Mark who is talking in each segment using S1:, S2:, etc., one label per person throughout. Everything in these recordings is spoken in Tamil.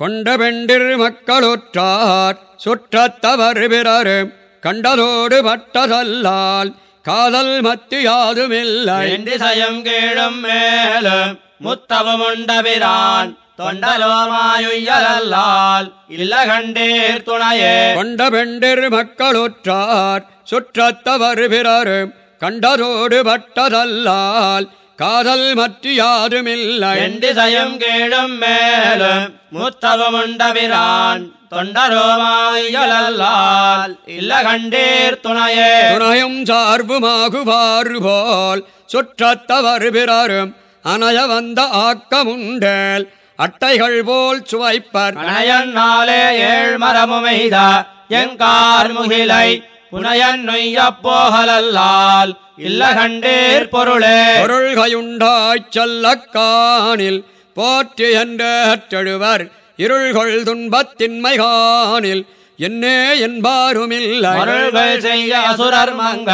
S1: கொண்ட பெண்டிர் மக்களுற்றார் சுற்றத்தவர் பிறரு கண்டதோடு பட்டதல்லால் காதல் மத்தியாதுமில்லை.
S2: திசையும் கீழும் மேலும் முத்தவமுண்டபிரான் தொண்டலோமாயுயலால் இல்ல கண்டீர் துணையே.
S1: கொண்ட பெண்டிர் மக்களுற்றார் சுற்றத்தவர் பிறரு கண்டதோடு பட்டதல்லால் காதல் மற்றியாதுமில்லை
S2: திசையும் கீழும் மேலும் முத்தவமுண்டபிரான் தொண்டரோமாயுயலால் இல்ல கண்டீர் துணையே.
S1: துணையும் சார்புமாகுவாறு போல் சுற்றத்தவர் பிறரும் அணைய வந்த ஆக்கமுண்டேல் அட்டைகள் போல் சுவைப்பர்.
S2: கணையன்னாலே ஏழ் மரமுமெய்த எங்கார் முகிலை புனையன் நொய்ய போகலல்லால் இல்ல கண்டீர் பொருளே.
S1: பொருள்கையுண்டாய்ச் செல்லக்கானில் போற்றி என்றழுவர் இருள்கொள் துன்பத்தின்மை காணில் என்னே என்பாருமில்லை.
S2: அருள்கள் செய்ய அசுரர் மங்க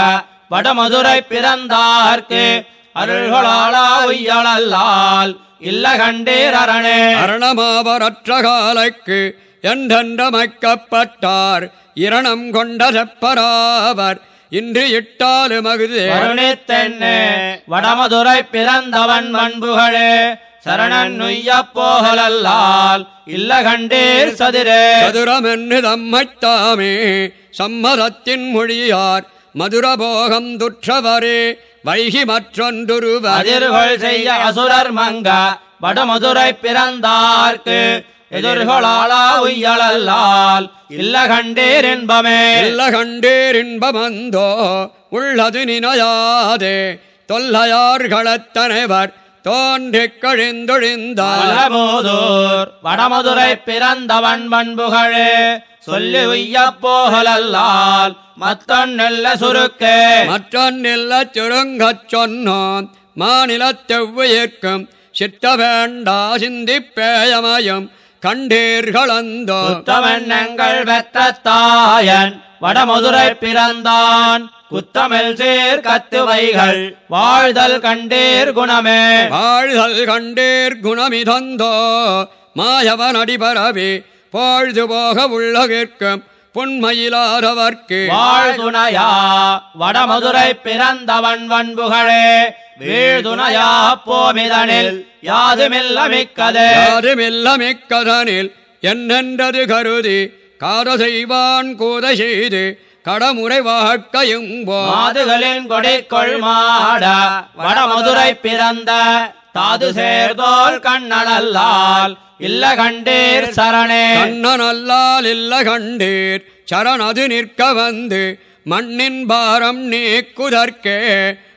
S2: வடமதுரை பிறந்தார்க்கு. அருள்களாளா உய்யலல்லால் இல்ல கண்டீர் அரணே.
S1: அரணமாவரற்ற காலைக்கு என்றென்றமைக்கப்பட்டார் இரணம் கொண்ட செப்பராவர் இன்று இட்டாலும் அகுதே
S2: வருணித்தென்னே வடமதுரை பிறந்தவன் மண்புகளே சரணன் நுய்ய போகலல்லால் இல்ல கண்டீர் சதிரே.
S1: சதுரமென்று தம்மைத்தாமே சம்மதத்தின் மொழியார். மதுரபோகம் துற்றவரே. வைகி மற்றொன்றுருவர்.
S2: அதிர்கள் செய்ய அசுரர் மங்க. வடமதுரை பிறந்தார்க்கு எதிர்களாளா உய்யலல்லால் இல்ல கண்டீர் என்பமே.
S1: இல்ல கண்டீர் இன்பமந்தோ உள்ளது நினையாதே. தொல்லையார்களத்தனைவர் தோன்றிக் கழிந்தொழிந்தார்.
S2: பலமோதூர் வடமதுரை பிறந்தவன் பண்புகளே சொல்லி உய்ய போகலல்லால் மத்தன் நெல்ல சுருக்கே.
S1: மற்றொன்னில்ல சுருங்கச் சொன்னோம் மாநிலத்தெவ்வுயிர்க்கும் சித்த வேண்டா சிந்திப்பேயமயம். கண்டீர்களந்தோ
S2: குத்தமெண்ணங்கள் பெற்ற தாயன் வடமதுரை பிறந்தான். குத்தமில் சீர் கத்துவைகள் வாழ்தல் கண்டீர் குணமே.
S1: வாழ்தல் கண்டீர் குணமிதந்தோ மாயவன் அடிபரவி பொழுது போக உள்ளகிற்கும் புன்மையிலாதவர்க்கு
S2: வாழ்துணையா வடமதுரை பிறந்தவன் வன்புகளே வீழ்துணையா போமிதனில் யாதுமில்ல மிக்கதே
S1: யாருமில்லமிக்கதனில் என்னென்றது கருதி காத செய்வான் கூதை செய்து கடமுறை வாழ்க்கையும் போ
S2: மாதுகளின் கொடிக்கொள் மாட வடமதுரை பிறந்த தாது சேர்தோல் கண்ணனல்லால் இல்ல கண்டீர் சரணே.
S1: கண்ணனல்லால் இல்ல கண்டீர் சரணது நிற்க வந்து மண்ணின் பாரம் நீக்குதற்கே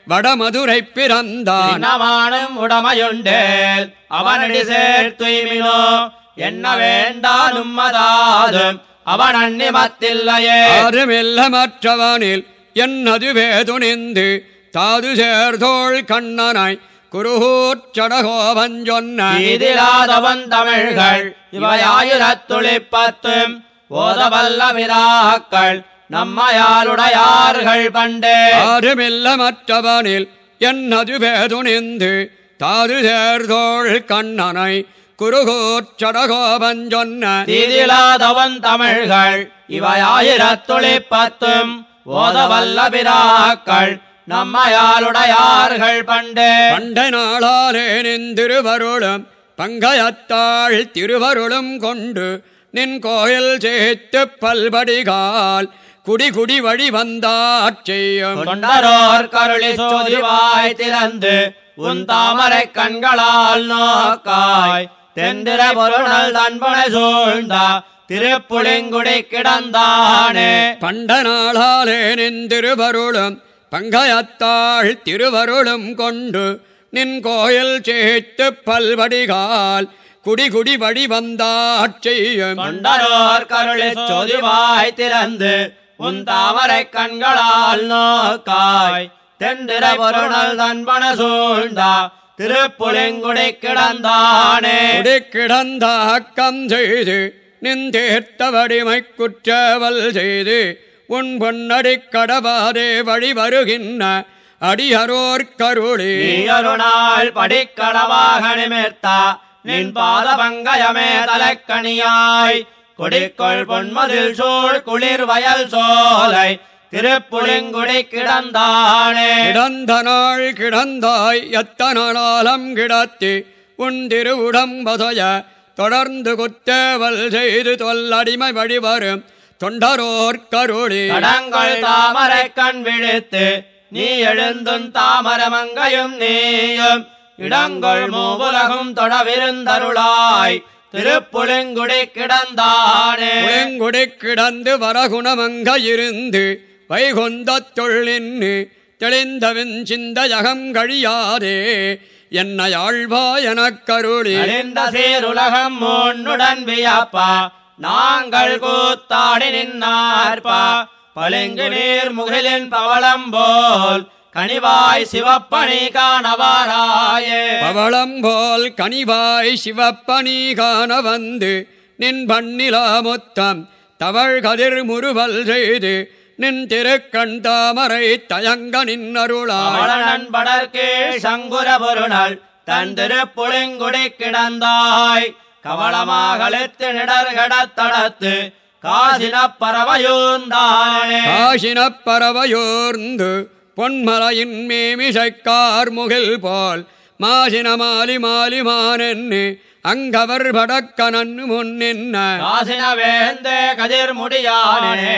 S1: வடமதுரை பிறந்தான்.
S2: இனமானும் உடமையுண்டேல் அவனடி சேர்த்துய்மினோ என்ன வேண்டானும் மதாதும் அவன் அந்நிமத்தில்லையே
S1: ஆறுமெல்ல மற்றவனில் என்னது வேதுணிந்து தாது சேர்தோள் கண்ணனாய் குருகூச்சடகோபன் சொன்ன
S2: இதிலாதவன் தமிழ்கள் இவையாயிரத்துளிப்பத்தும் ஓதவல்ல விராக்கள் நம்மையாளுடையார்கள் பண்டே.
S1: ஆறுமில்ல மற்றவனில் என்னது வேதுணிந்து தாது சேர்தோள் கண்ணனை குருகூச்சடகோபன் சொன்ன
S2: தீதிலாதவன் தமிழ்கள் இவையாயிரத்துளிப்பத்தும் ஓதவல்ல விராக்கள் நம்மையாளுடையார்கள் பண்டே.
S1: பண்டை நாளாலே நின்றிருவருளும் பங்கயத்தாள் திருவருளும் கொண்டு நின் கோயில் சேர்த்து பல்படிகால் குடி குடி வழி வந்தாட்சியும்
S2: தொண்டரோர் கருளி சோதிவாய் திறந்து உன் தாமரை கண்களால் நோக்காய் தெந்திர பொருணல் தன்பனை சூழ்ந்த திருப்புளிங்குடி கிடந்தானே.
S1: பண்ட நாளாலே நின்றிருவருளும் பங்கயத்தாள் திருவருளும் கொண்டு நின் கோயில் சேர்த்து பல்வடிகால் குடி குடி வழி வந்தாட்சியும்
S2: தொண்டரோர் கருளி சோதிவாய் திறந்து உன் தாமரை கண்களால் நோக்காய். தெந்திர பொருணல் தன்பன சூழ்ந்த திருப்புளிங்குடி கிடந்தானே.
S1: குடி கிடந்த அக்கம் செய்து நின்றேர்த்தவடிமை குற்றவல் செய்து உன் பொன்னடி கடவாதே வழி வருகின்ற அடியரோர் கருளி.
S2: நீயொரு நாள் படிக்கடவாக நிமிர்த்தா நின் பாத பங்கயமே தலைக்கணியாய் கொடிக்கொள் பொன்மதில் சூழ் குளிர் வயல் சோலை திருப்புளிங்குடி கிடந்தானே.
S1: கிடந்த நாள் கிடந்தாய் எத்தனாலம் கிடத்தி உன் திருவுடம்பதைய தொடர்ந்து குத்தேவல் செய்து தொல்லடிமை வழிவரும். தொண்டரோர் கருளி.
S2: கடங்கள் தாமரை கண் விழித்து நீ எழுந்தும் தாமரமங்கையும் நீயும். இடங்கொள் மூவுலகும் தொடவிருந்தருளாய். திருப்புளிங்குடி கிடந்தானே.
S1: புளிங்குடி கிடந்து வரகுணமங்க இருந்து வைகுந்தத் தொழின்னு தெளிந்தவின் சிந்தையகம் கழியாதே. என்னை ஆழ்வா எனக் கருளி.
S2: அழிந்த சீருலகம் முன்னுடன் வியப்பா. நாங்கள் கூத்தாடி நின்னார்ப்பா பளிங்கு நீர் முகிலின் பவளம் போல் கனிவாய் சிவப்பணி காணவாராயே.
S1: பவளம் போல் கனிவாய் சிவப்பணி காண வந்து நின் பண்ணிலா மொத்தம் தவழ் கதிர் முறுவல் செய்து நின் திருக்கண் தாமரை தயங்க
S2: படற்கீழ் சங்குர பொருணல் தன் திருப்புளிங்குடி கிடந்தாய். கவளமாகலித்து நிடர்கடத் தடத்து காசின பறவையூந்தானே
S1: காசினப் பறவையோர்ந்து பொன்மலையின் மேமிசைக்கார் முகில் போல் மாசின மாலி மாலி மானென்னு அங்கவர் படக்கனன் முன்னின்ன.
S2: காசின வேந்தே கதிர் முடியானே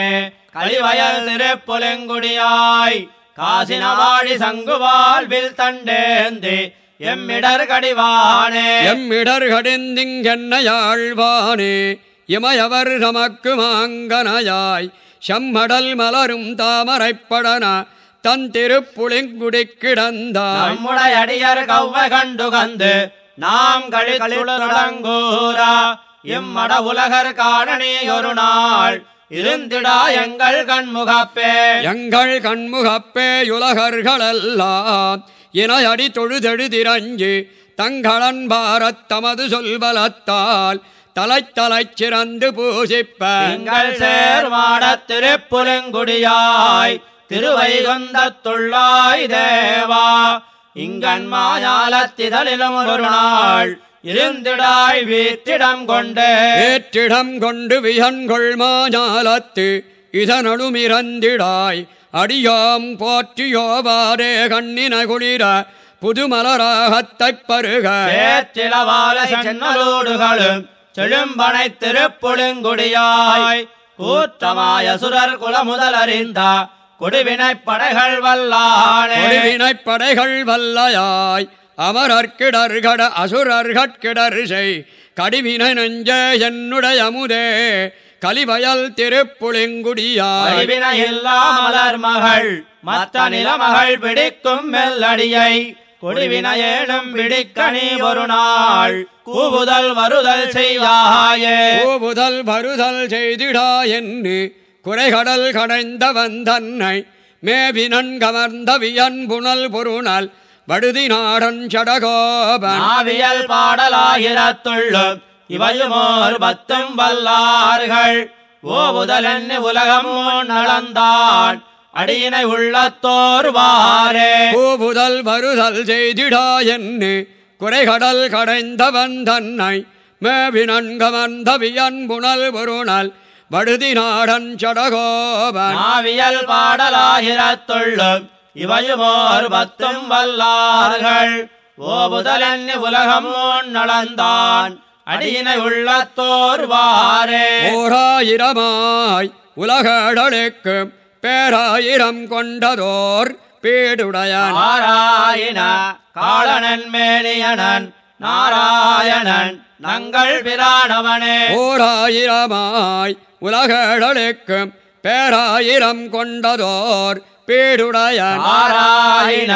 S2: கலிவயல் திருப்புலிங்குடியாய். காசின வாழி சங்குவால் வில் தண்டேந்தி எம்மிடர் கடிவானே.
S1: எம்மிடர் கடிந்திங்கென்னையாழ்வானே. இமையவர் தமக்கு மாங்கனையாய். செம்மடல் மலரும் தாமரைப்படன. தன் திருப்புளிங்குடி கிடந்தாய்.
S2: நம்முடைய அடியர் கவ்வை கண்டு கந்து நாம் கழித்துளங்கூரா இம்மட உலகர் காணனே ஒரு நாள் இருந்திடா எங்கள் கண்முகப்பே.
S1: எங்கள் கண்முகப்பேயுலகர்களெல்லாம் இணையடி தொழுதெழுதிரஞ்சு தங்களன் பாரத் தமது சொல்பலத்தால் தலை தலை சிறந்து பூசிப்ப.
S2: எங்கள் சேர்வாட திருப்புலங்குடியாய் திருவைகுந்தத்துள்ளாய் தேவா. இங்கன் மாயாலத்திதழிலும் ஒரு நாள் இருந்திடாய் வீத்திடம் கொண்டே.
S1: ஏற்றிடம் கொண்டு வியன்கொள் மாஞாலத்து இதனடுமிறந்திடாய் அடியாம் போற்றியோவாரே கண்ணின குளிர புதுமலராகத்தைப் பருக
S2: சேற்றிலவால சென்னலோடுகளும் செழும்பனை திருப்புழுங்குடியாய். கூற்றமாய சுரர் குலமுதல் அறிந்த குடிவினைப் படைகள் வல்லானே
S1: ஒளிவினைப் படைகள் வல்லையாய். அமரர்கிடர்கட அசுரர்கட்கிடர் செய் கடிவினை நெஞ்ச என்னுடைய அமுதே. கலிவயல் திருப்புளிங்குடியாய்.
S2: அறிவினையில்லா மலர் மகள் மற்ற நிலமகள் பிடிக்கும் மெல்லடியை. குடிவினையேனும் பிடிக்க நீ ஒரு நாள் கூவுதல் வருதல் செய்வாயே
S1: பூபுதல் வருதல் செய்திடா என்று குறைகடல் கடைந்தவன் தன்னை மேவினன் கமர்ந்த வியன்புணல் பொருணல் வடுதி நாடன் சடகோபன்.
S2: ஆவியல் பாடலாயிரத்துள்ளும் இவையுமோர் பத்தும் வல்லார்கள் ஓவுதல் என்ன உலகம் நலந்தான் அடியினை உள்ளத்தோர் வாரே.
S1: பூபுதல் வருதல் செய்திடா என்று குறைகடல் கடைந்தவன் தன்னை மேவினன் கமர்ந்த வியன்புணல் பொருணல் வடுதி நாடன் சடகோபன்.
S2: ஆவியல் பாடலாயிரத்துள்ளும் இவையுமோர் பத்தும் வல்லார்கள் ஓவுதல் என்ன உலகம் நலந்தான் அடியினை உள்ளத்தோர் வாரே.
S1: ஓராயிரமாய் உலகடலுக்கு பேராயிரம் கொண்டதோர் பீடுடையான்.
S2: நாராயண காளனன் மேலியனன் நாராயணன் நங்கள் பிரானவனே.
S1: ஓராயிரமாய் உலகடலுக்கு பேராயிரம் கொண்டதோர் பீடுடையான்.
S2: நாராயண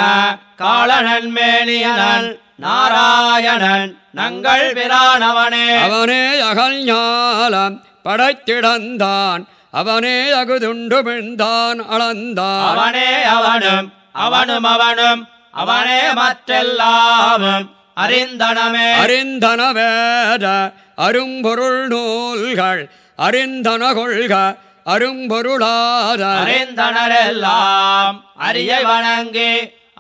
S2: காளனன் மேலியனன் நாராயணன் நங்கள் பிரானவனே.
S1: அவனே அகல் ஞாலம் படைத்திடந்தான் அவனே அகுதுண்டு விழுந்தான் அளந்தான்.
S2: அவனே அவனும் அவனும் அவனும் அவனே மற்றெல்லாமும் அறிந்தனமே.
S1: அறிந்தன வேத அரும்பொருள் நூல்கள் அறிந்தன கொள்க அரும்பொருளாத
S2: அறிந்தனர் எல்லாம் அறிய வணங்கி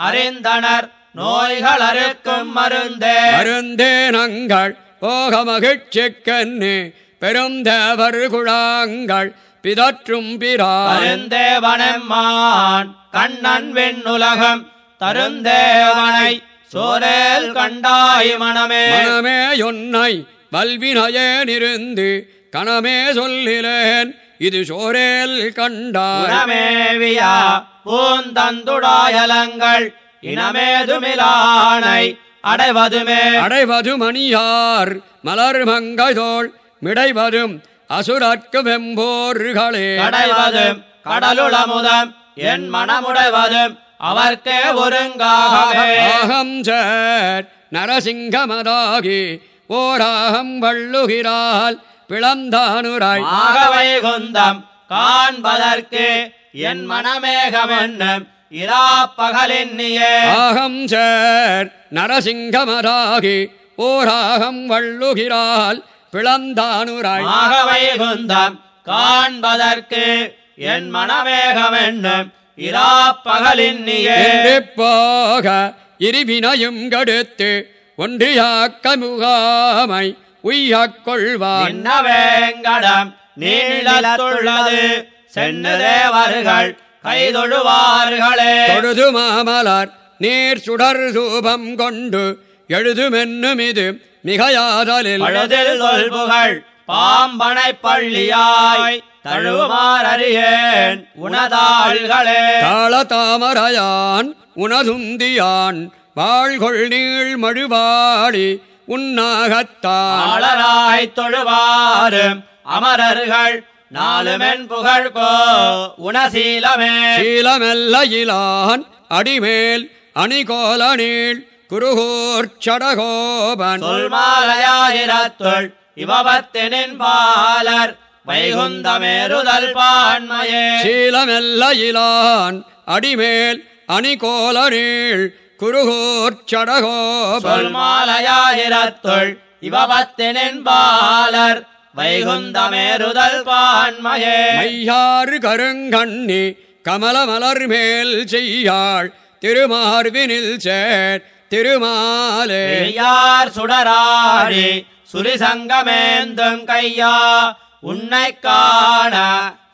S2: அறிந்தனர் நோய்கள் அறுக்கும் மருந்தே.
S1: மருந்தே நங்கள் போக மகிழ்ச்சிக்கன்னு பெருந்தேவர் குழாங்கள் பிதற்றும்
S2: பருந்தேவனம்மான் கண்ணன் வெண்ணுலகம் தருந்தேவனை சோரேல் கண்டாய் மனமே.
S1: மனமே உன்னை வல்வினையேனிருந்து கணமே சொல்லிலேன் இது சோரேல் கண்டாய்.
S2: பூந்தந்துடாயலங்கள் இனமேதுமிலானை அடைவதுமே.
S1: அடைவது மணியார் மலர் மங்கைதோள் மிடைவதும் அசுரற்கு வெம்போர்களே
S2: கடைவதும் கடலுளமுதம் என் மனமுடைவதும் அவர்க்கே ஒருங்காகவே.
S1: ஆகம் சேர் நரசிங்கமதாகி ஓராகம் வள்ளுகிறாள் பிளந்தானுராய்.
S2: ஆகவை குந்தம் காண்பதற்கு என் மனமேகமென்னும் இரா பகலின்னியே
S1: ஆகம் சேர் நரசிங்கமதாகி ஓராகம் வள்ளுகிறாள் பிளந்தானுராய்.
S2: ஆகவை குந்தம் காண்பதற்கு என் மனமேகமென்னும் இரா பகலின்னியே
S1: என்று போக இருவினையும் கடுத்து ஒன்றியாக்க முகாமை உய்யக் கொள்வான்.
S2: என்ன வேங்கடம் நீளத்துள்ளது சென்னு தேவர்கள் கைதொழுவார்களே.
S1: தொழுது மாமலர் நீர் சுடர் தூபம் கொண்டு எழுதுமென்னும் இது மிகையாதலில்
S2: தொல்புகள் பாம்பனை பள்ளியாய் தழுவுமாறறியேன் உனதாள்களே.
S1: தாள தாமரையான் உனதுந்தியான் வாழ்கொள் நீள் மழுவாடி உன்னாகத்தான்.
S2: ஆளராய் தொழுவாரும் அமரர்கள் நாலுமென் புகழ் கோ உணசீலமே.
S1: சீலமெல்லையிலான் அடிமேல் அணிகோல நீள் குருகூர் சடகோபன்.
S2: சொல்மாலையாயிரத்துள் இவபத்தினின் பாலர் வைகுந்தமேறுதல் பான்மையே.
S1: சீலமெல்லையிலான் அடிமேல் அணிகோல நீள் குருகூர் சடகோபன்.
S2: சொல்மாலையாயிரத்துள் இவபத்தினின் பாலர் வைகுந்தமேறுதல் பான்மையே
S1: மையாறு கருங்கண்ணி கமலமலர் மேல் செய்யாள் திருமார்வினில் சேர் திருமாலே.
S2: பெரியார் சுடராடி சுரிசங்கமேந்தும் கையா உன்னை காண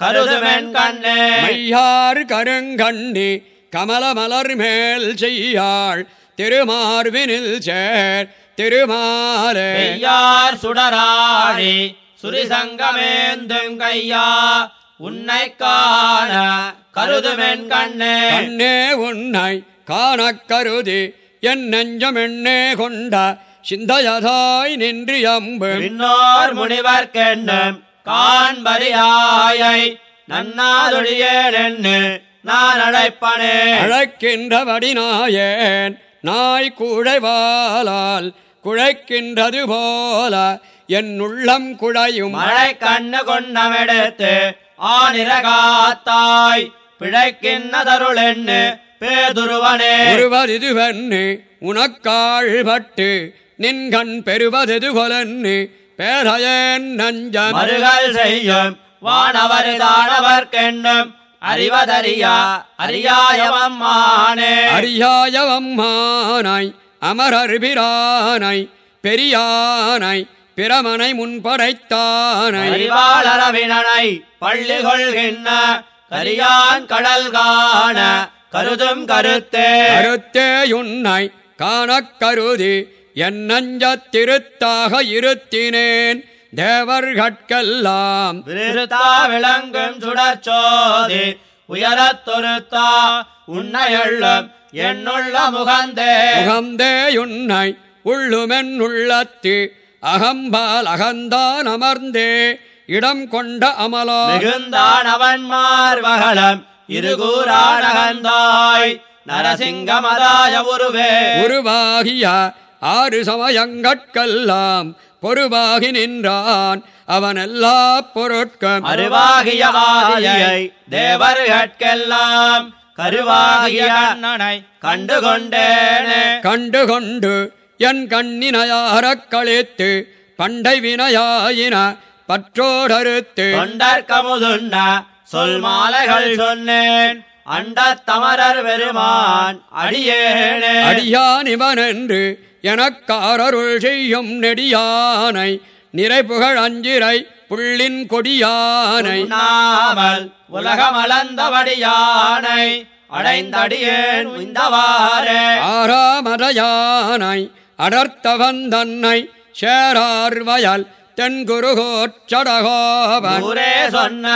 S2: கருதுமென் கண்ணே.
S1: மையாறு கருங்கண்ணி கமலமலர் மேல் செய்யாள் திருமார்வினில் சேர் திருமாலே.
S2: பெய்யார் சுடராடி சுரிசங்கமேந்தும் கையா உன்னை காண கருதுமென் கண்ணே.
S1: கண்ணே உன்னை காணக் கருதி என் நெஞ்சம் எண்ணே கொண்ட சிந்தையதாய் நின்று அம்பு.
S2: பின்னோர் முனிவர்க்கென்னும் காண்பரியாயை நன்னாதொழியேனென்னு நான் அழைப்பனே.
S1: அழைக்கின்றபடி நாயேன் நாய் குழைவாலால் குழைக்கின்றது போல என் உள்ளம் குழையும்
S2: மழை கண்ணு கொண்டமெடுத்து ஆனிரகாத்தாய் பிழைக்கின்றதருளென்னு பேதுருவனே.
S1: ஒருவதிதுவென்னு உனக்காழ்பட்டு நின்கண் பெறுவதெது கொலன்னு பேரையன் நஞ்சம்
S2: மறுகள் செய்யும் வானவர் தானவர்க்கென்னும் அறிவதறியா அறியாயவம்மானே.
S1: அறியாயவம்மானாய் அமரர் பிரானை பெரியானை பிரமனை முன்படைத்தானை.
S2: அறிவாளரவினனை பள்ளி கொள்கின்ற கரியான் கடல் காண கருதும் கருத்தே.
S1: கருத்தே உன்னை காணக் கருதி என் நஞ்சத்திருத்தாக இருத்தினேன். தேவர்கட்கெல்லாம்
S2: விருத்தா விளங்கும் சுடச்சோதி உயரத்தொருத்தா உன்னை எள்ளும் என்னுள்ள முகந்தே.
S1: முகந்தே உன்னை உள்ளுமென் உள்ளத்து அகம்பால் அகந்தான் அமர்ந்தே இடம் கொண்ட அமலா
S2: மிகுந்தான் அவன் மார்வகலம் இருகூரானகந்தாய் நரசிங்கமதாய உருவே.
S1: உருவாகிய ஆறு சமயங்கட்கெல்லாம் பொறுவாகி நின்றான். அவன் எல்லா பொருட்கும்
S2: அருவாகிய ஆதியை தேவர்கட்கெல்லாம் கருவாகிய கண்டுகொண்டேனே.
S1: கண்டு கொண்டு என் கண்ணினையாரக் கழித்து பண்டை வினையாயின பற்றோடறுத்து.
S2: தொண்டற்கமுதுண்ண சொல் மாலைகள் சொன்னேன். அண்டத்தமரர் பெருமான் அடியேனே.
S1: அடியான் இவன் என்று எனக்காரருள் செய்யும் நெடியானை நிறைபுகழ் அஞ்சிரை புள்ளின் கொடியானை.
S2: உண்ணாமல் உலகமளந்தபடியானை அடைந்தடியேன் உய்ந்தவாறே.
S1: ஆறாமதையானை அடர்த்தவன் தன்னை சேரார்வயல் தென்குருகோச்சடகோவன்
S2: ஊரே சொன்ன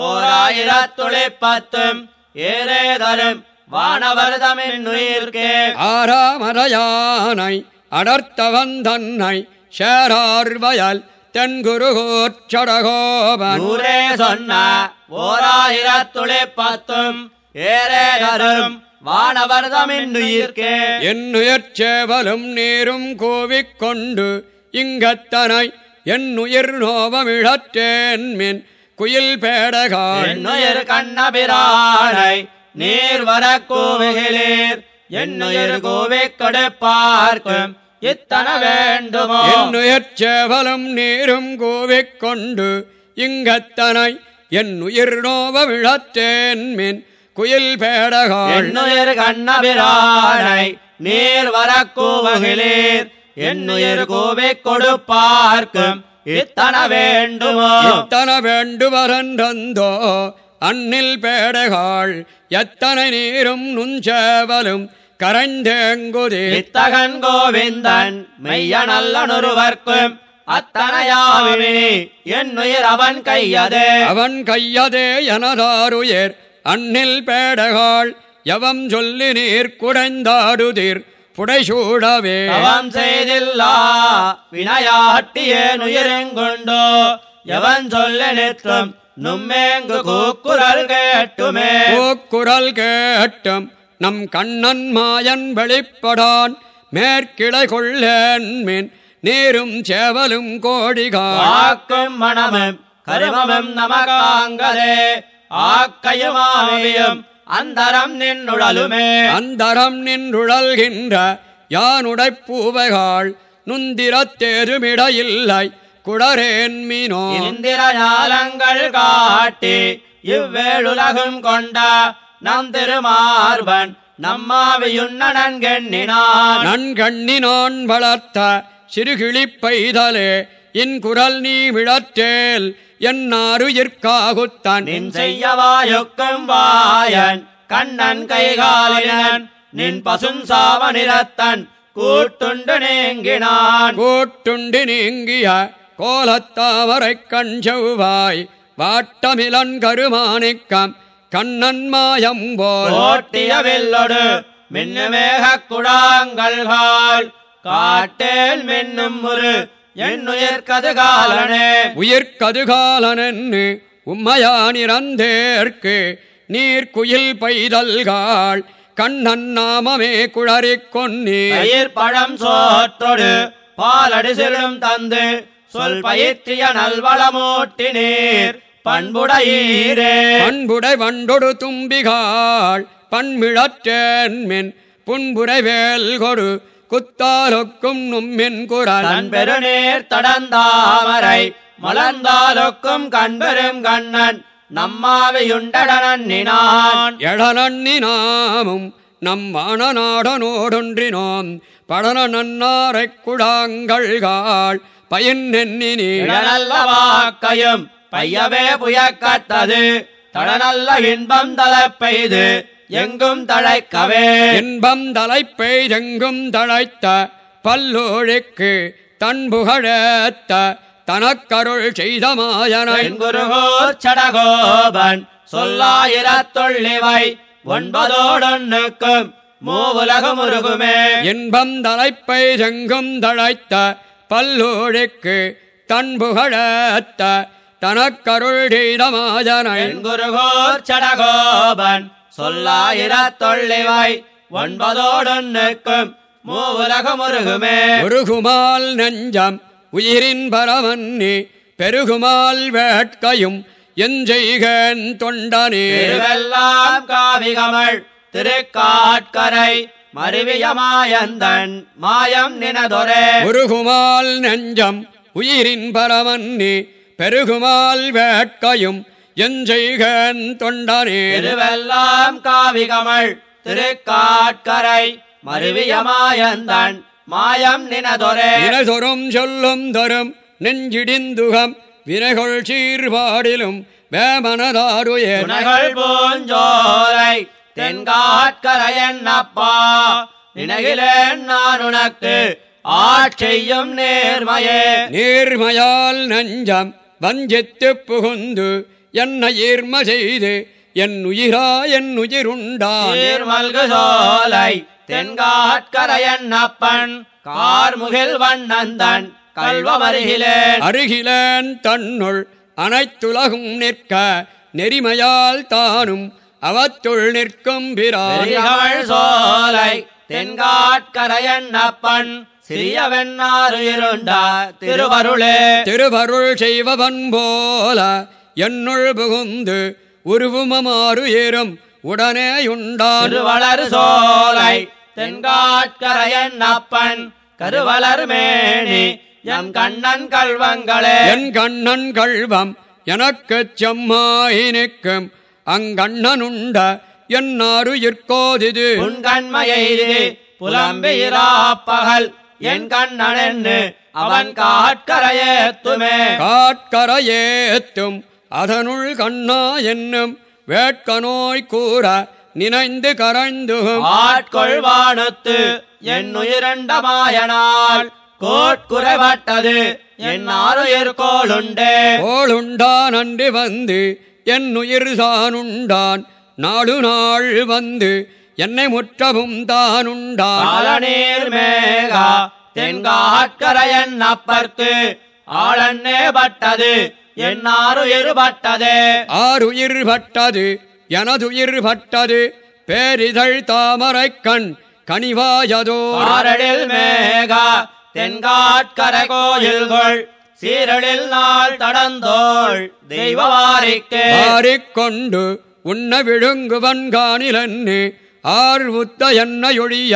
S2: ஓர் ஆயிரத்துளிப்பத்தும் ஏரே தரும் வானவர்தமின் உயிர்க்கே
S1: ஆறாமதையானை அடர்த்தவன் தன்னை சேரார்வயல் தென்குருகோச்சடகோவன்
S2: ஊரே சொன்ன ஓர் ஆயிரத்துளிப்பத்தும் வானவர்தமின் உயிர்க்கே
S1: என்னுயர்ச்சேவலும் நீரும் கூவிக்கொண்டு இங்கத்தனை என்னுயிர் நோவமிழற்றேன் மின். குயில் பேடகாள்
S2: என்னுயிர் கண்ணபிரானை நீர் வர கூவுகிறீர் என்னுயிர் கூவி கொடுப்பார்க்கும் இத்தன வேண்டுமோ.
S1: என்னுயர்ச்சேவலும் நீரும் கூவிக்கொண்டு இங்கத்தனை என்னுயிர் நோவமிழற்றேன் மின். குயில்
S2: என்னுயிர் கண்ணபிரானை நீர் வர கூவுகிறீர் என்னுயிர் கூவி கொடுப்பார்க்கும் இத்தன வேண்டுமோ?
S1: இத்தன வேண்டுவரன்றந்தோ அன்னில் பேடகாள். எத்தனை நீரும் நுஞ்சேவலும் கரைந்தேங்குதே.
S2: இத்தகன் கோவிந்தன் மெய்ய நல்லனுருவர்க்கும் அத்தனையாவினி. என்னுயிர் அவன் கையதே.
S1: அவன் கையதே எனதாருயர். அன்னில் பேடகாள் எவம் சொல்லி நீர் குடைந்தாடுதிர். புடைசூடவே.
S2: தவம் செய்தில்லா வினையாட்டியேன் உயிரெங்குண்டோ எவன் சொல்ல நிற்கும் நும்மேங்கு கூக்குரல் கேட்டுமே.
S1: கூக்குரல் கேட்டும் நம் கண்ணன் மாயன் வெளிப்படான். மேற்கிளை கொள்ளேன் மின் நீரும் சேவலும் கோடிகாள்
S2: வாக்கும் மனமும் கருமமும் நமகாங்கதே ஆக்கையுமாவியும் அந்தரம் நின்னுழலுமே
S1: அந்தரம் நின்றுழல்கின்ற யானுடைப் பூவைகாள் நுந்திரத்தேருமிடையில்லை குடரேன் மீனோ.
S2: இந்திர ஞாலங்கள் காட்டி இவ்வேழுலகும் கொண்ட நம் திருமார்பன் நம்மாவியுண்ணனன் கெண்ணினான்
S1: நன்கண்ணினான் வளர்த்த சிறுகிளிப் பைதலே இன் குரல் நீ விழற்றேல் என்னாருயிர்காகுத்தான்
S2: நின் செய்யவாயுக்கும் வாயன் கண்ணன் கைகாலினன் நின் பசும் சாவனிரத்தன் கூட்டுண்டு நீங்கினான்.
S1: கூட்டுண்டு நீங்கிய கோலத்தாமரைக் கண் செவ்வாய் வாட்டமிலன் கருமாணிக்கம் கண்ணன் மாயம் போல்.
S2: ஓட்டிய வில்லொடு மின்னுமேக குடாங்கல்கால் காட்டேல் மின்னும் ஒரு என்னுயிர் கதுகாலனே.
S1: உயிர்கதுகாலனென்னு உம்மையானிறந்தேற்கு நீர்க்குயில் பைதல்காள் கண்ணன் நாமமே குழறிக் கொன்னீர்
S2: பழம் சோற்றொடு பாலடி செல்லும் தந்து சொல் பயிற்றிய நல்வளமூட்டி நீர் பண்புடையீரே.
S1: பண்புடை வண்டொடு தும்பிகாள் பண்மிழற்றேன்மென் புன்புரை வேல் கொடு குத்தாலொக்கும் நும்மென் குரல்.
S2: தன் பெருநீர் தடந்தாமரை மலர்ந்தாலொக்கும் கண்பெரும் கண்ணன் நம்மாவையுண்டடனினான்
S1: எழநன்னி நாமும் நம் வானநாடனோடொன்றினோம் படன நன்னாரைக் குடாங்கள்காள் பயன் நென்னினி.
S2: இடநல்ல வாக்கையும் பையவே புயக்கத்தது தடநல்ல இன்பம் தலப்பெய்து எங்கும் தழைக்கவே.
S1: இன்பம் தலைப்பெய்தெங்கும் தழைத்த பல்லோழிக்கு தன்புகழேத்த தனக்கருள் செய்த மாயனை.
S2: குருகோர் சடகோபன் சொல்லாயிரத்துள்ளிவை ஒன்பதோடொன்னுக்கும் மூவுலகம் உருகுமே.
S1: இன்பம் தலைப்பெய்தெங்கும் தழைத்த பல்லோழிக்கு தன்புகழேத்த தனக்கருள் செய்த மாயனை.
S2: குருகோர் சடகோபன் சொல்லாயிரத்துள்ளிவை ஒன்பதோடொன்னுக்கும் மூவுலகம் உருகுமே
S1: உருகுமால் நெஞ்சம் உயிரின் பரமன்னி பெருகுமால் வேட்கையும் எஞ்செய்கன் தொண்டனே.
S2: திருவெல்லாம் காவிகமள் திருக்காட்கரை மருவிய மாயந்தன் மாயம் நினதொரே.
S1: உருகுமால் நெஞ்சம் உயிரின் பரமன்னி பெருகுமால் வேட்கையும் எஞ்செய்கன் தொண்டனே
S2: திருவெல்லாம் காவிகமள் திருக்காட்கரை மருவியமாயந்தன் மாயம் நினதொரே.
S1: வினைதொரும் சொல்லும் தரும் நெஞ்சிடிந்துகம் வினைகொள் சீர்பாடிலும் வேமனதாருயர்
S2: துணைகள் பூஞ்சோலை தென்காட்கரையன் அப்பா நினைகிலேன் நான் உனக்கு ஆட்செய்யும் நேர்மையே.
S1: நீர்மையால் நஞ்சம் வஞ்சித்துப் புகுந்து என்னை ஈர்ம செய்து என் உயிரா என்
S2: தென்காட்கரையன் அப்பன் கார்முகில் வண்ணந்தன் கல்வமருகிலேன்
S1: அருகிலேன். தன்னுள் அனைத்துலகும் நிற்க நெறிமையால் தானும் அவத்துள் நிற்கும்
S2: பெரியவள் சோலை தென்காட்கரையன் அப்பன் சிறிய வெண்ணாறு இருண்டா திருவருளே.
S1: திருவருள் செய்வவன் போல என்னுள் புகுந்து உருவுமமாறு ஏறும். உடனேயுண்டான்
S2: திருவளர் சோலை தென்காட்கரையன் அப்பன் கருவளர் மேனி எம் கண்ணன் கல்வங்களே.
S1: என் கண்ணன் கள்வம் எனக்குச் செம்மாய் நிற்கும். அங்கண்ணனுண்ட என்னாரு இற்கோதிது?
S2: உன் கண்மையெய்து புலம்பிராப்பகல் என் கண்ணன் என்று அவன் காட்கரையேத்துமே.
S1: காட்கரையேத்தும் அதனுள் கண்ணா என்னும் வேட்கநோய் கூற நினைந்து கரைந்துகும்
S2: ஆட்கொள்வானுத்து என் உயிரண்டமாயனால். கோட்குறைபட்டது என் ஆறுயிர் கோளுண்டே.
S1: கோளுண்டான் அன்று வந்து என் உயிர் தானுண்டான் நாடு நாள் வந்து என்னை முற்றவும் தானுண்டான்.
S2: காலநீர் மேகா தென்காட்கரையன் அப்பர்க்கு ஆளன்னே பட்டது என் ஆறுயிர் பட்டதே
S1: ஆறுயிர் பட்டது எனதுயிர் பட்டது பேரிதழ் தாமரைக் கண் கனிவாயதோர்
S2: ஆரடில் மேகா தென்காட்கரை கோயில்கள் சீரடில் நாள் தடந்தோள் தெய்வவாரிக்கே
S1: மாறிக்கொண்டு உன்ன விழுங்குவன் காணிலன்னு ஆர்வுத்த என்னையொழிய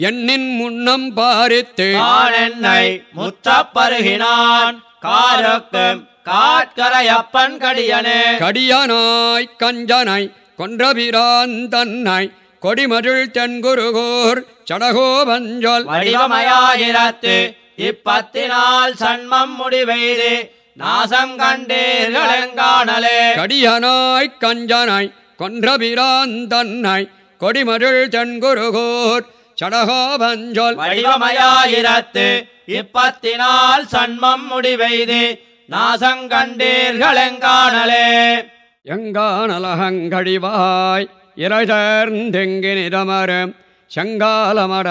S1: எண்ணின் முன்னம் பாரித்து
S2: நான் என்னை முற்றப் பருகினான் காருக்கும் காட்கரையப்பன் கடியனே.
S1: கடியனாய் கஞ்சனாய் கொன்றபிரான் தன்னை கொடிமருள் தென்குருகோர் சடகோபஞ்சொல்
S2: வடிவமயாயிரத்து இப்பத்தினால் சண்மம் முடிவெய்து நாசம் கண்டீர்களெங்காணலே
S1: கடியனாய் கஞ்சனாய் கொன்றபிரான் தன்னை கொடிமருள் தென்குருகோர் சடகோபஞ்சொல்
S2: வடிவமயாயிரத்து இப்பத்தினால் சண்மம் முடிவெய்து நாசம் கண்டீர்களெங்காணலே
S1: எங்கானலகங்கழிவாய் இறைதர்ந்தெங்கினிதமரும் செங்காலமடனாராய்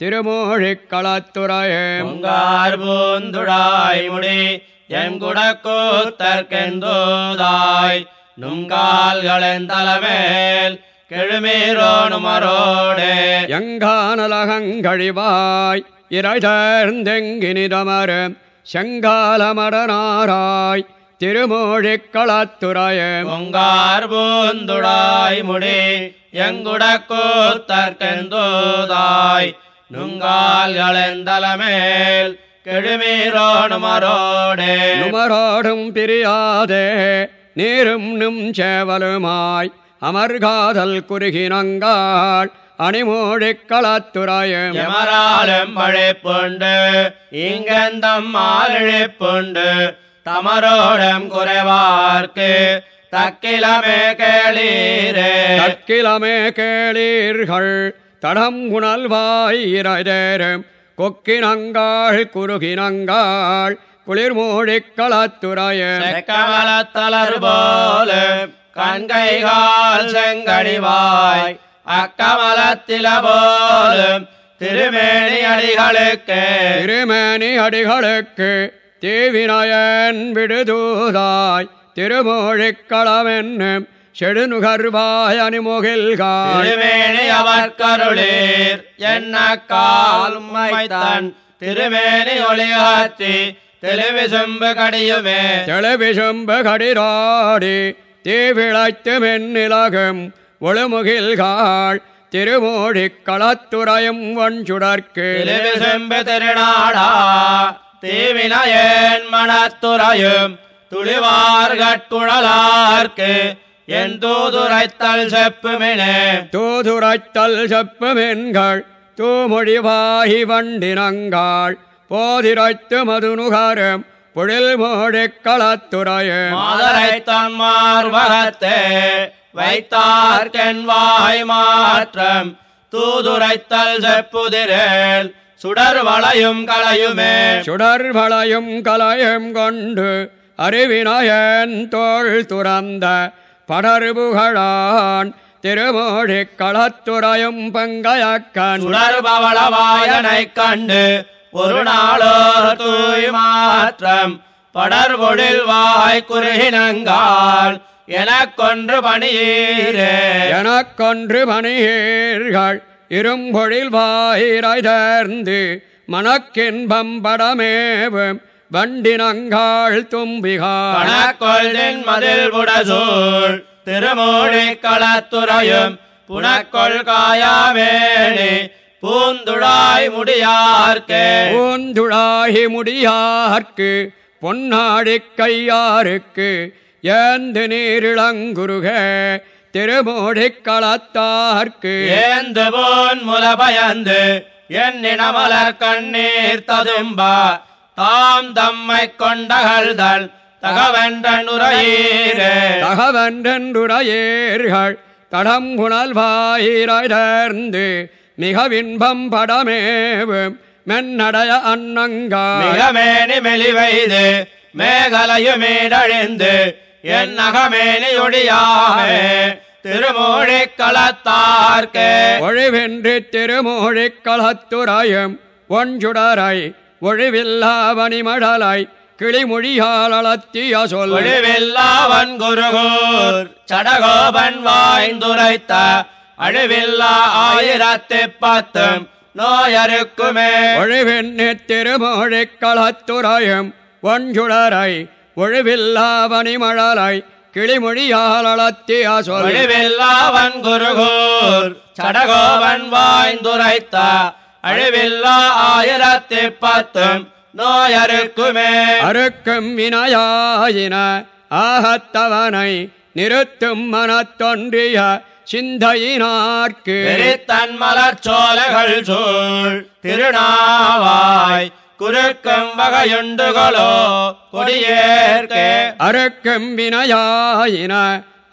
S1: திருமூழிக் களத்துறையும்
S2: பொங்கார் பூந்துழாய் முடி எம் குடக்கூத்தற்கெந்தோதாய் நுங்கால்களின் தலைமேல் கெழுமீரோனுமரோடே
S1: எங்கானலகங்கழிவாய் இறைதர்ந்தெங்கினிதமரும் செங்காலமடனாராய் திருமூழிக் களத்துறையும்
S2: பொங்கார் பூந்துழாய் முடி எங்குடக்கூத்தற்கெந்தோதாய். நுங்கால்களின் தலைமேல் கெழுமீரோனுமரோடே
S1: நுமரோடும் பிரியாதே நீரும் நும் சேவலுமாய். அமர்காதல் குறுகினங்காள் அணிமூழிக் களத்துறையும்
S2: எமராலும் மழைப்புண்டு இங்கந்தம் ஆளிழிப்புண்டு தமரோடம் குறைவார்க்கு தக்கிலமே கேளீரே.
S1: தக்கிலமே கேளீர்கள் தடம் குணல்வாயிரதேரும் கொக்கினங்காள் குறுகினங்காள் குளிர்மூழிக் களத்துறையும்
S2: செக்கமலத்தலர் போல கண்கைகால் செங்கடிவாய் அக்கமலத்தில போலும் திருமேனி அடிகளுக்கு.
S1: திருமேனி அடிகளுக்கு தீவினயன் விடுதூதாய் திருமூழிக் களமென்னும் செடுநுகர்வாய் அணிமுகில்காள்
S2: திருமேனி அவர் கருளீர் என்ன கால் உம்மைத்தான் திருமேனி ஒளியாத்தி தெளிவிசும்பு கடியுமே.
S1: தெளிவிசும்பு கடிராடி தீவிழைத்து மென்னிலகும் ஒழுமுகில்காள் திருமூழிக் களத்துறையும் வஞ்சுடற்கு
S2: திருநாடா தீவினையேன் மனத்துறையும் துளிவார்கட்குழலார்க்கு என் தூதுரைத்தல் செப்புமினே.
S1: தூதுரைத்தல் செப்புமென்கள் தூமொழிவாகி வண்டினங்காள் போதிரைத்து மதுநுகரம் பொழில் மோடிக் களத்துறையும்
S2: மாதரைத்தன் மார்பகத்தே வைத்தார்கென் வாய் மாற்றம் தூதுரைத்தல் செப்புதிரேல் சுடர் வளையும் களையுமே.
S1: சுடர் வளையும் கலயம் கொண்டு அறிவினயன் தோள் துறந்த படர்புகழான் திருமோழிக் களத்துறையும் பங்கயக்கன்
S2: சுடர் பவளவாயனைக் கண்டு ஒரு நாளோ தூய் மாற்றம் படர்பொழில் வாய் குறுகினங்கால் எனக்கொன்று பணியீரே.
S1: எனக்கொன்று மணியீர்கள் இரும்பொழில் வாயிரைதர்ந்து மணக்கின்பம் படமேவும் வண்டினங்காள் தும்பிகாள்
S2: மதில் புடசூழ் திருமூழி களத்துறையும் புனக்கொள் காயாமேனி பூந்துழாய் முடியார்க்கே.
S1: பூந்துழாகி முடியார்க்கு பொன்னாடிக் கையாருக்கு ஏந்து நீரிளங்குருக திருமோடிக் களத்தார்க்கு.
S2: ஏந்து போன் முல பயந்து என்னினமலர் கண்ணீர் ததும்பா தாம் தம்மை கொண்டகழ்தல் தகவென்ற நுரையீரே.
S1: தகவன்றென்றுரையேர்கள் தடம் புனல் வாயிரைதர்ந்து மிக வின்பம் படமேவும் மென்னடைய அன்னங்காள்
S2: மிகமேனி மெலிவைது மேகலையுமீடழிந்து என் நகமேனியொடியாமே திருமூழி களத்தார்க்கே.
S1: ஒழிவென்று திருமோழிக் களத்துராயும் ஒஞ்சுடரை ஒழிவில்லாவணிமடலை கிளிமொழியால் அளத்திய சொல்.
S2: ஒழிவில்லாவன் குருகூர் சடகோபன் வாய்ந்துரைத்த அழிவில்லா ஆயிரத்தி பத்தும் நோயருக்குமே.
S1: ஒழிவெண்ணு திருமோழிக் களத்துராயும் ஒஞ்சுடரை ஒழிவில்லாவணிமடலை கிளிமொழியால் அளத்திய சொல்.
S2: ஒழிவில்லாவன் குருகூர் சடகோபன் வாய்ந்துரைத்த அழிவில்லா ஆயிரத்தி பத்தும் நோயருக்குமே.
S1: அறுக்கும் வினையாயின ஆகத்தவனை நிறுத்தும் மனத்தொன்றிய சிந்தையினார்க்கு
S2: வெறித்தன் மலர்ச்சோலைகள் சூழ் திருநாவாய் குறுக்கும் வகையுண்டுகளோ கொடியேற்கே.
S1: அறுக்கும் வினையாயின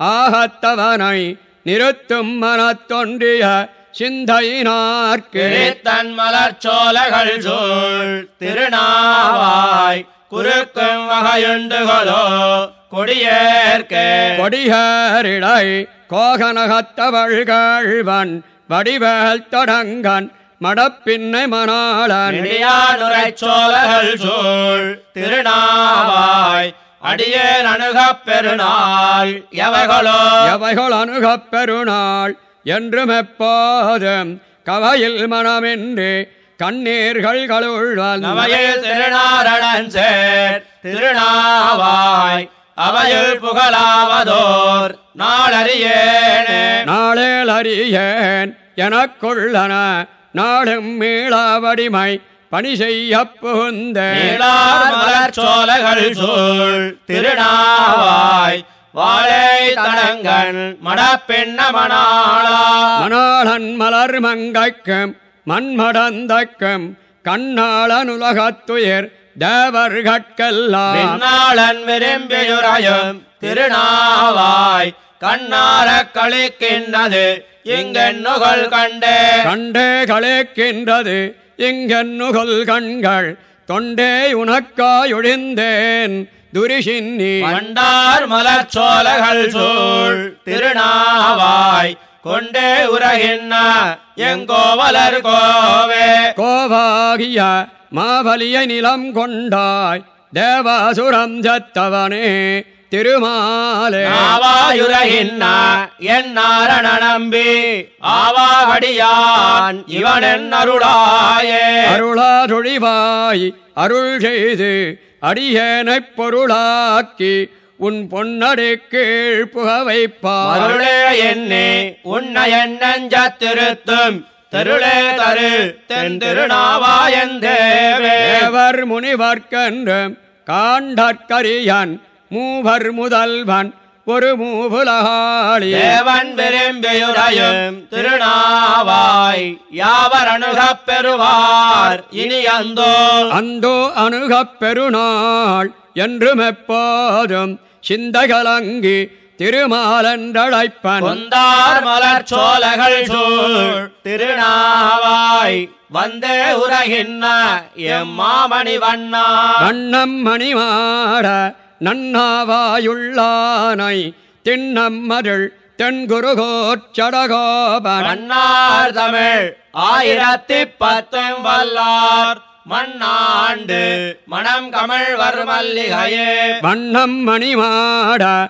S1: ஆகத்தவனை நிறுத்தும் மனத்தொன்றிய சிந்தையினார்க்கு
S2: வெறித்தன் மலர்ச்சோலைகள் சூழ் திருநாவாய் குறுக்கும் வகையுண்டுகளோ கொடியேற்கே.
S1: கொடியரிடை கோகனகத்தவள்கள்வன் வடிவேல் தொடங்கன் மடப்பின்னை
S2: சோலைகள் சூழ் திருநாவாய் அடியேன் அணுகப் பெருநாள் எவைகளோ?
S1: எவைகள் அணுகப் பெருநாள்? என்றும் எப்போதும் கவையில் மனமின்றி கண்ணீர்கள் கழுழ்வன்
S2: நவையில் திருநாரணன் சேர் திருநாவாய் அவையில் புகழாவதோர் நாளறியேனே.
S1: நாளேல் அறியேன் எனக்குள்ளன நாளும் மீளாவடிமை பணி செய்ய
S2: மலர் சோலைகள் சூழ் திருநாவாய் வாழை தடங்கன் மடப்பெண்ண மணாளா
S1: மணாளன் மலர் மங்கைக்கும் மண்மடந்தக்கும் கண்ணாளன் உலகத்துயிர் தேவர்கட்கெல்லாம்
S2: விரும்பியுரையும் திருநாவாய் கண்ணார கழிக்கின்றது. இங்கெண்ணுகள் கண்டே.
S1: கண்டே கலேக்கின்றது இங்கென்னுகொல் கண்கள். தொண்டே உனக்காயொழிந்தேன் துரிசின்னி
S2: வண்டார் மலர் சோலைகள் சூழ் திருநாவாய் கொண்டே உரகின்ன எங்கோவலர் கோவே.
S1: கோவாகிய மாபலிய நிலம் கொண்டாய் தேவாசுரம் ஜத்தவனே திருமாலே.
S2: ஆவாயுரகின்ன என் நாரண நம்பி ஆவாகடியான் இவனென் அருளாயே.
S1: அருளாதொழிவாய் அருள் செய்து அடியேனைப் பொருளாக்கி உன் பொன்னடை கீழ் புக வைப்பார்.
S2: அருளே என்னே உன்னை என் நெஞ்ச திருத்தும். தெருளே தரு தென் திருநாவாயன் தேவே.
S1: தேவர் முனிவர்க்கென்றும் காண்டற்கரியன் மூவர் முதல்வன் ஒரு மூவுலகாளி.
S2: தேவன் விரும்பியுரையும் திருநாவாய் யாவர் அணுகப் பெறுவார் இனி அந்தோ?
S1: அந்தோ அணுகப் பெருநாள் என்றும் எப்போதும் சிந்தகலங்கி திருமாலன்றழைப்பன்.
S2: கொந்தார் மலர் சோலைகள் சூழ். திருநாவாய் வந்தே உலகின்ன எம் மாமணி வண்ணா.
S1: வண்ணம் மணிமாட நன்னாவாயுள்ளானை. திண்ணம் மருள் தென்குருகோச்சடகோபன்
S2: மன்னார் தமிழ் ஆயிரத்தி பத்தும் வல்லார் மண்ணாண்டு மணம் கமழ் மல்லிகையே.
S1: வண்ணம் மணிமாட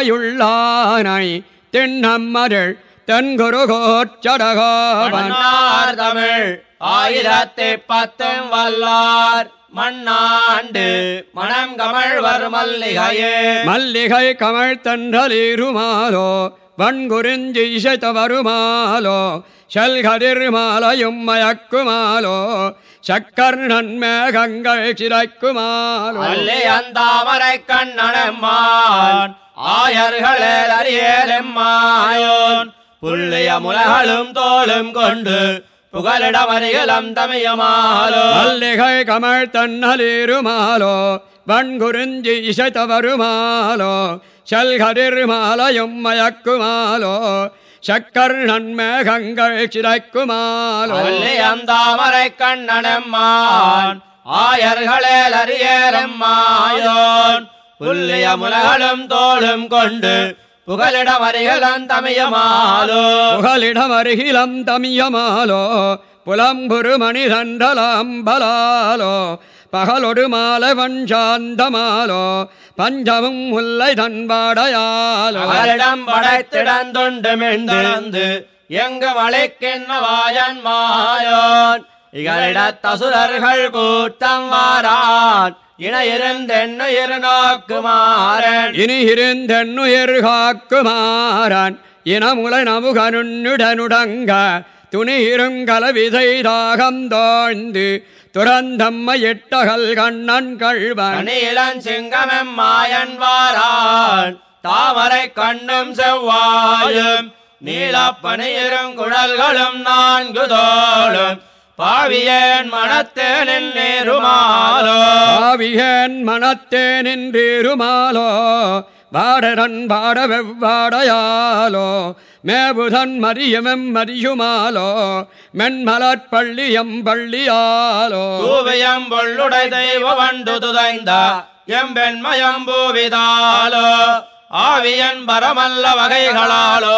S1: நன்னாவாயுள்ளானை திண்ணம் மருள் தென்குருகோச்சடகோபன்
S2: மன்னார் தமிழ் ஆயிரத்தி பத்தும் வல்லார் மண்ணாண்டு மணம் கமழ் மல்லிகையே.
S1: மல்லிகை கமழ் தன்றலிருமாலோ வன்குறிஞ்சி இசைத்த வருமாலோ செல்கதிர் மாலையும் மயக்குமாலோ சக்கர் நன்மேகங்கள் சிறைக்குமாலோ
S2: அந்தாமரை கண்ணனம்மான். ஆயர்களே அறியலெம்மாயோன் புள்ளிய முலகளும் தோளும் கொண்டு புகலிடமறிகலம் தமியமாலோ.
S1: மல்லிகை கமழ் தன்னலிருமாலோ வன்குறிஞ்சி இசைத்த வருமாலோ செல்கதிர் மாலையும் மயக்குமாலோ சக்கர் நன்மேகங்கள் சிறைக்குமாலோ.
S2: அந்தாமரை கண்ணனம்மான் ஆயர்களே அறியலெம்மாயோன் புள்ளிய முலகளும் தோளும் கொண்டு புகலிடமறிகலம் தமியமாலோ.
S1: புகலிடம் அருகிலம் தமியமாலோ புலம்புரு மணிதண்டலாம்பலாலோ. பகலொடு மாலவன் சாந்தமாலோ பஞ்சமும் முல்லை தன்பாடையாலோ.
S2: அவரிடம் படைத்திடந்துண்டு மென்று எங்கு மலைக்கின்ற வாயன் மாயோன்? இகலிடத்தசுரர்கள் கூட்டம் வாரான் இன இருந்தென்னுயிர் நோக்குமாறன்
S1: இனி இருந்தென்னுயிர் காக்குமாறான் இனமுலை நமுகனுடனுடங்க துணி இருங்கலவிதை தாகம் தோழ்ந்து துறந்தம்மை எட்டகல் கண்ணன்
S2: அணியிலன் சிங்கமெம் மாயன் வாரான். தாமரை கண்ணும் செவ்வாயும் நீலப்பணியிரும் குழல்களும் நான்கு தோளும். பாவியேன் மனத்தேனின் நேருமாலோ.
S1: ஆவியன் மனத்தே நின்றிருமாலோ வாடரன் பாட வெவ்வாடையாலோ மேபுதன் மரியமெம் மரியுமாலோ மென்மலற் பள்ளியம் பள்ளியாலோ.
S2: பூவியம் பொள்ளுடை தெய்வ வண்டு துதைந்த எம்பெண்மயம் பூவிதாலோ. ஆவியன் பரமல்ல வகைகளாலோ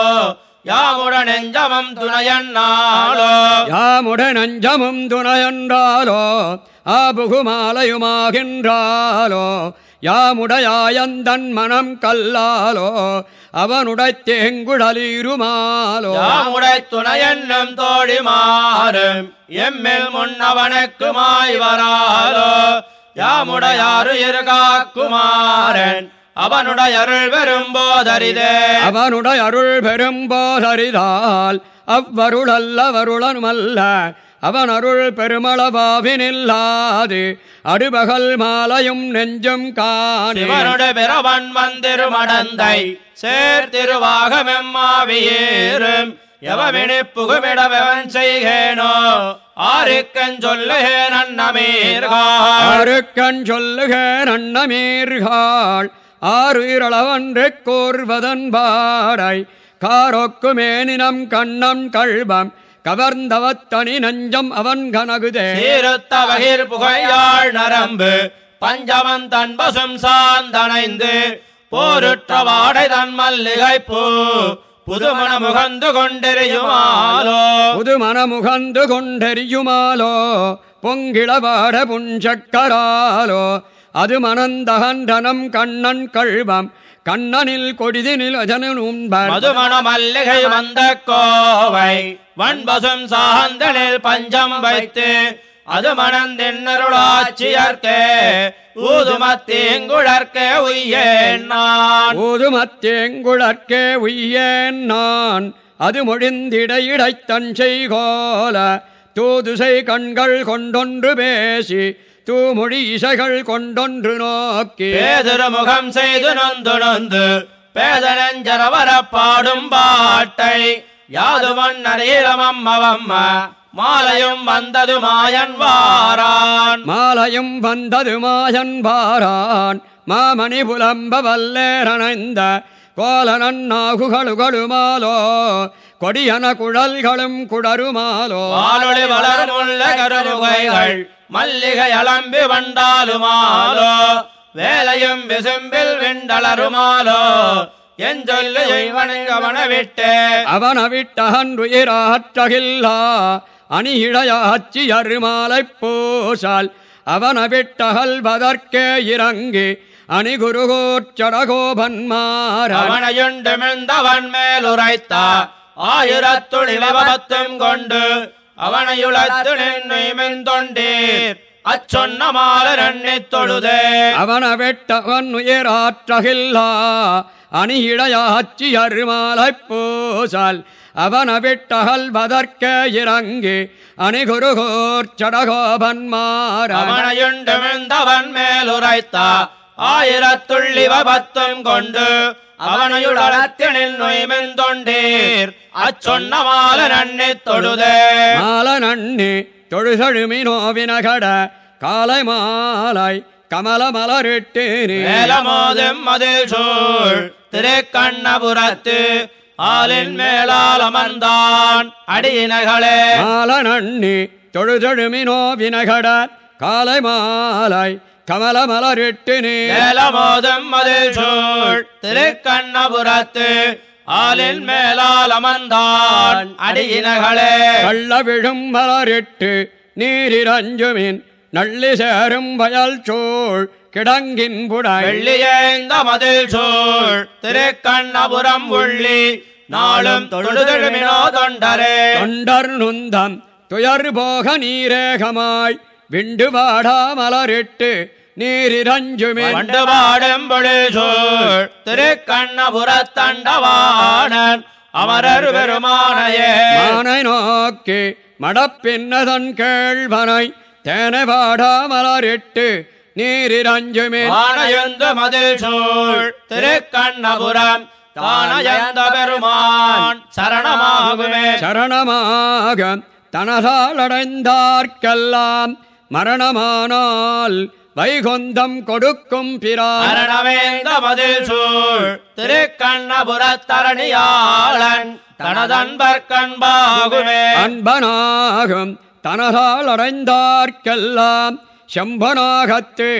S2: யாமுடன் நெஞ்சமம் துணையன் நாளோ
S1: யாமுடன் அஞ்சமும் துணையன்றாலோ ஆபுகுமாலையுமாகின்றாலோ யாமுடையாயந்தன் மனம் கல்லாலோ அவனுடை தேங்குழலிருமாலோ
S2: யாமுடை துணையன்னும் தோழி மாறும் எம்மில் முன்னவனுக்குமாய் வராலோ. யாமுடையாறு இருகாக்குமாறன் அவனுடைய அருள் பெரும்போதரிதே
S1: அவனுடைய அருள் பெரும்போதறிதால் அவ்வருளல்ல வருளனுமல்ல அவன் அருள் பெருமளவாவினில்லாது. அடுபகல் மாலையும் நெஞ்சும் காணி.
S2: சிவனுடைய பிறவன் வந்திருமடந்தை சேர்த்திருவாகமெம்மாவியேறும் எவவினி புகுமிடவன் செய்கேனோ? ஆருக்கன் சொல்லுகேன் அன்னமீர்காள்.
S1: ஆருக்கண் சொல்லுக நன்னமீர்கள் ஆறுயிரளவன்று கூர்வதன் பாடை. காரொக்குமேனினம் கண்ணம் கள்வம் கவர்ந்தவத்தனி நஞ்சம் அவன் கனகுதே.
S2: சீருத்த வகிர் புகையாள் நரம்பு பஞ்சமன் தன் பசும் சாந்தனைந்து போருற்ற வாடை தன் மல்லிகை பூ புதுமண முகந்து கொண்டெறியுமாலோ
S1: புது மனமுகந்து கொண்டெறியுமாலோ பொங்கிளவாட புஞ்சக்கராலோ? அது மனந்தகண்டனம் கண்ணன் கள்வம் கண்ணனில் கொடிதினில் அஜனன் உண்பர்
S2: மதுமண மல்லிகை வந்த கோவை வன்பசும் சாந்தனில் பஞ்சம் வைத்து அது மணந்தென்னருளாட்சியர்க்கே ஊதுமத்தீங்குழற்கே உய்யேன் நான்.
S1: ஊதுமத்தேங்குழற்கே உய்யேன் நான். அது மொழிந்திடையிடைத் தன் செய்கோல தூதுசை கண்கள் கொண்டொன்று பேசி தூமொழி இசைகள் கொண்டொன்று நோக்கி.
S2: பேதிருமுகம் செய்து நொந்து நொந்து பேதனஞ்சரவர பாடும் பாட்டை. யாதுமன் நரீரமம்மவம்ம மாலையும் வந்தது மாயன் வாரான்.
S1: மாலையும் வந்தது மாயன் மாமணி புலம்ப வல்லேரணைந்த கோலனன் நாகுகளுகளுமாலோ கொடியன குழல்களும் குடருமாலோ.
S2: வளர்முள்ள கருமுகைகள் மல்லிகை அலம்பி வண்டாலுமாலோ. வேலையும் விசும்பில் விண்டலருமாலோ. என் சொல்லு இவனை விட்டு
S1: அவன விட்டகன்றுயிராற்றகில்லா அணி இழையாச்சி அருமாலைப் பூசால். அவன விட்டகல்வதற்கே இறங்கி அணி குருகோச்சடகோபன்மாரன்
S2: அவனையுண்டுமிழ்ந்தவன் மேல் உரைத்த ஆயிரத்துளிவபத்தும் கொண்டு அவனையுளத்து நின்றுமிழ்ந்தொண்டீர் அச்சொன்ன மாலர் எண்ணித் தொழுதே.
S1: அவன வெட்டவன் உயிராற்றகில்லா அணி இழையாச்சி அருமாலைப் பூசால். அவன விட்டகல்வதற்கே இறங்கி அணி குருகோச்சடகோபன்மாரன்
S2: அவனையுண்டுமிழ்ந்தவன் மேல் உரைத்த ஆயிரத்துள்ளிவபத்தும் கொண்டு அவனையுளத்தினில் நொய்மெந்தொண்டீர். அச்சொன்ன மாலர் எண்ணித் தொழுதே
S1: மாலனண்ணி தொழுசழுமினோ வினகட காலை மாலை கமல மலரிட்டேனே
S2: மேலமோதும் மதில் சூழ் திருக்கண்ணபுரத்து ஆலின் மேலால் அமர்ந்தான் அடியினகளே.
S1: மாலனண்ணி தொழுதழுமினோ வினகட காலை மாலை கமல மலரிட்டேனே
S2: மேலமோதும் மதில் சூழ். திருக்கண்ணபுரத்து ஆலின் மேலால் அமர்ந்தான். அடியினகளே.
S1: கள்ள விழும் மலரிட்டு நீரிரஞ்சுமின் நள்ளி சேரும் வயல் சூழ். கிடங்கின் புடை.
S2: வெள்ளியேந்த மதில் சூழ். திருக்கண்ணபுரம் உள்ளி நாளும் தொழுதெழுமினோ தொண்டரே.
S1: தொண்டர் நுந்தம் துயர் போக நீரேகமாய். விண்டு வாடா மலரிட்டு நீரிரஞ்சுமின்
S2: வண்டு பாடும் பொழிசூழ் திருக்கண்ணபுரத்தண்டவாணன் அமரர் பெருமானையே.
S1: மானை நோக்கி மடப்பின்னதன் கேள்வனை தேனை வாடா மலரிட்டு நீரிரஞ்சுமின்
S2: வானயந்த மதில் சூழ் திருக்கண்ணபுரம் தானயந்த பெருமான் சரணமாகுமே.
S1: சரணமாக தனதால் அடைந்தார்க்கெல்லாம் மரணமானால் வைகுந்தம் கொடுக்கும் பிரான்
S2: மரணமேந்த மதில் சூழ் திருக்கண்ணபுரத்தரணியாளன் தனதன்பர் கண்பாகுமே
S1: அன்பனாகும் தனதால் அடைந்தார்க்கெல்லாம் செம்பனாகத்து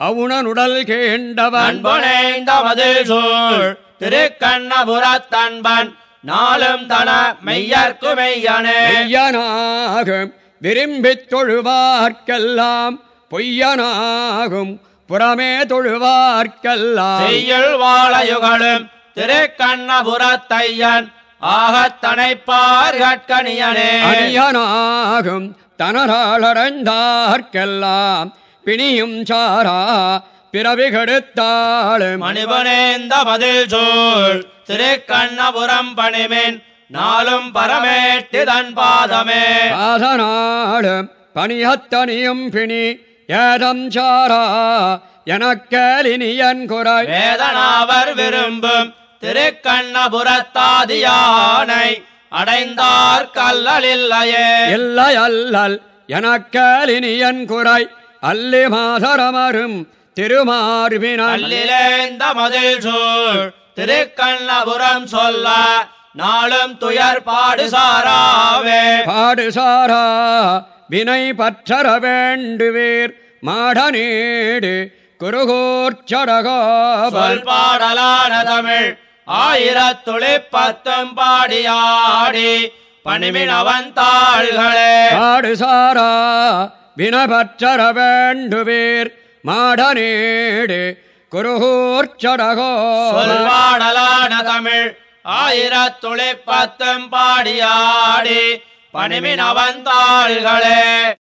S1: அவுணனுடல் கேண்டவன்.
S2: அன்புணைந்த மதில் சூழ் திருக்கண்ணபுரத்தன்பன் நாளும் தன மெய்யர்க்கு மெய்யனே
S1: பொய்யனாகும் விரும்பித் தொழுவார்க்கெல்லாம் பொய்யனாகும். புறமே தொழுவார்க்கெல்லாம்
S2: செய்யுள் வாழையுகளும் திருக்கண்ணபுரத்தையன் ஆகத்தனைப்பார் கட்கணியனே
S1: அணியனாகும் தனராளடைந்தார்க்கெல்லாம் பிணியும் சாரா பிறவி கெடுத்தாளும்
S2: மணிபனேந்த மதில் சூழ் திருக்கண்ணபுரம் பணிமின் நாளும் பரமேட்டி தன் பாதமே.
S1: பாதநாடும் பணியத்தனியும் பிணி ஏதம் சாரா எனக்கலினியன் குறை.
S2: வேதனாவர் விரும்பும் திருக்கண்ணபுரத்தாதியானை அடைந்தார் கல்லலில்லையே.
S1: இல்லை அல்லல் எனக்கலினியன் குறை. அல்லி மாதரமரும் திருமார்பினல்
S2: அல்லிலேந்த மதில் சூழ் திருக்கண்ணபுரம் சொல்ல நாளும் துயர் பாடு சாராவே
S1: பாடுசாரா வினை பற்றற வேண்டுவீர் மாடநீடு குருகூர்ச்சடகோபல்
S2: சொல் பாடலான தமிழ் ஆயிரத்துளி பத்தும் பாடியாடி பணிமின் அவன் தாள்களே.
S1: பாடுசாரா வினை பற்றற வேண்டுவீர் மாடநீடு குருகூர்ச்சடகோபல்
S2: சொல் பாடலான தமிழ் ஆயிரத்துளி பத்தம் பாடியாடி பணிமின் அவன்